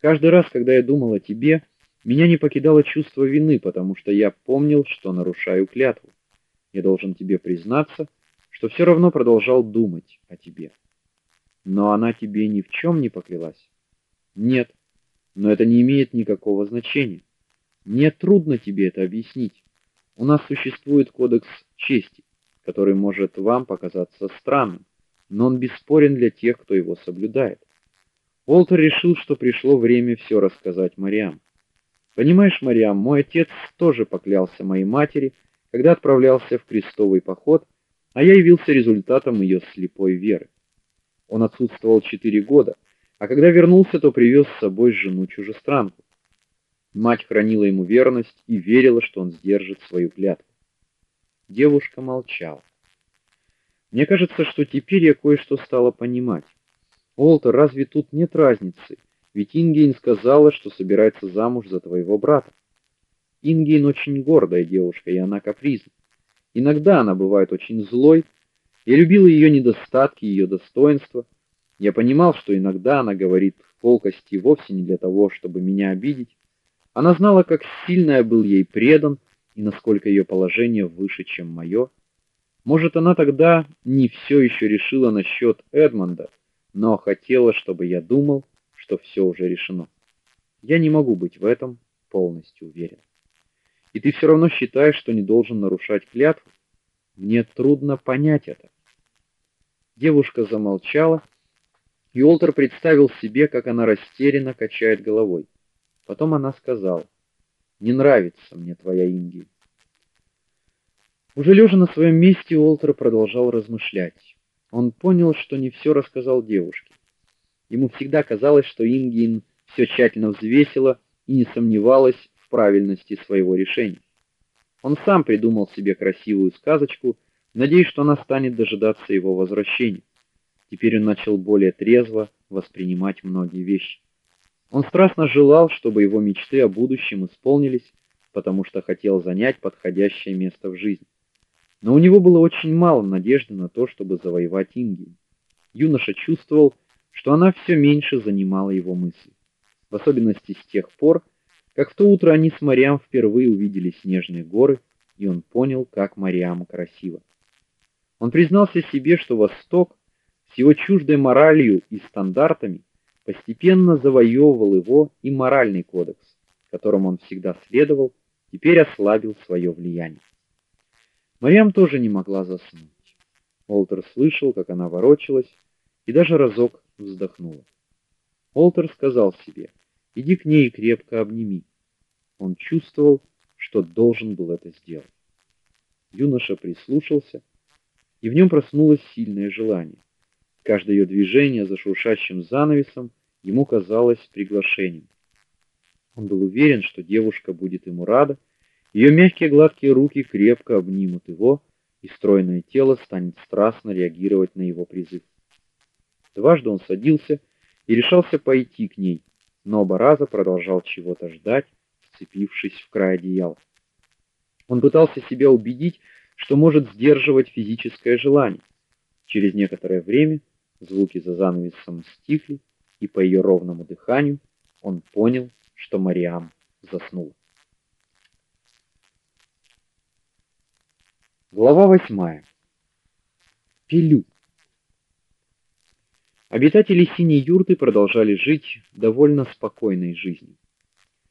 Каждый раз, когда я думал о тебе, меня не покидало чувство вины, потому что я помнил, что нарушаю клятву. Я должен тебе признаться, что все равно продолжал думать о тебе. Но она тебе ни в чем не поклялась. Нет. Но это не имеет никакого значения. Мне трудно тебе это объяснить. У нас существует кодекс чести, который может вам показаться странным, но он бесспорен для тех, кто его соблюдает. Уолтер решил, что пришло время все рассказать Мариам. Понимаешь, Мариам, мой отец тоже поклялся моей матери, когда отправлялся в крестовый поход, а я явился результатом ее слепой веры. Он отсутствовал четыре года, а когда вернулся, то привез с собой жену-чужестранку. Мать хранила ему верность и верила, что он сдержит свою клятву. Девушка молчала. Мне кажется, что теперь я кое-что стала понимать. Олтер, разве тут нет разницы? Ведь Ингейн сказала, что собирается замуж за твоего брата. Ингейн очень гордая девушка, и она капризна. Иногда она бывает очень злой. Я любил ее недостатки, ее достоинства. Я понимал, что иногда она говорит колкости вовсе не для того, чтобы меня обидеть. Она знала, как сильно я был ей предан и насколько ее положение выше, чем мое. Может, она тогда не все еще решила насчет Эдмонда но хотела, чтобы я думал, что все уже решено. Я не могу быть в этом полностью уверен. И ты все равно считаешь, что не должен нарушать клятву? Мне трудно понять это. Девушка замолчала, и Олтер представил себе, как она растерянно качает головой. Потом она сказала: "Не нравится мне твоя Инги". Уже лежа на своем месте, Олтер продолжал размышлять. Он понял, что не все рассказал девушке. Ему всегда казалось, что Ингин все тщательно взвесила и не сомневалась в правильности своего решения. Он сам придумал себе красивую сказочку, надеясь, что она станет дожидаться его возвращения. Теперь он начал более трезво воспринимать многие вещи. Он страстно желал, чтобы его мечты о будущем исполнились, потому что хотел занять подходящее место в жизни. Но у него было очень мало надежды на то, чтобы завоевать Ингию. Юноша чувствовал, что она все меньше занимала его мысли. В особенности с тех пор, как в то утро они с Мариам впервые увидели снежные горы, и он понял, как Мариам красива. Он признался себе, что Восток с его чуждой моралью и стандартами постепенно завоевывал его и моральный кодекс, которому он всегда следовал, теперь ослабил свое влияние. Марьям тоже не могла заснуть. Олтер слышал, как она ворочалась, и даже разок вздохнула. Олтер сказал себе: "Иди к ней и крепко обними". Он чувствовал, что должен был это сделать. Юноша прислушался, и в нем проснулось сильное желание. Каждое ее движение за шуршащим занавесом ему казалось приглашением. Он был уверен, что девушка будет ему рада, ее мягкие гладкие руки крепко обнимут его, и стройное тело станет страстно реагировать на его призыв. Дважды он садился и решался пойти к ней, но оба раза продолжал чего-то ждать, вцепившись в край одеяла. Он пытался себя убедить, что может сдерживать физическое желание. Через некоторое время звуки за занавесом стихли, и по ее ровному дыханию он понял, что Мариам заснула. Глава восьмая. Пилю. Обитатели синей юрты продолжали жить довольно спокойной жизнью.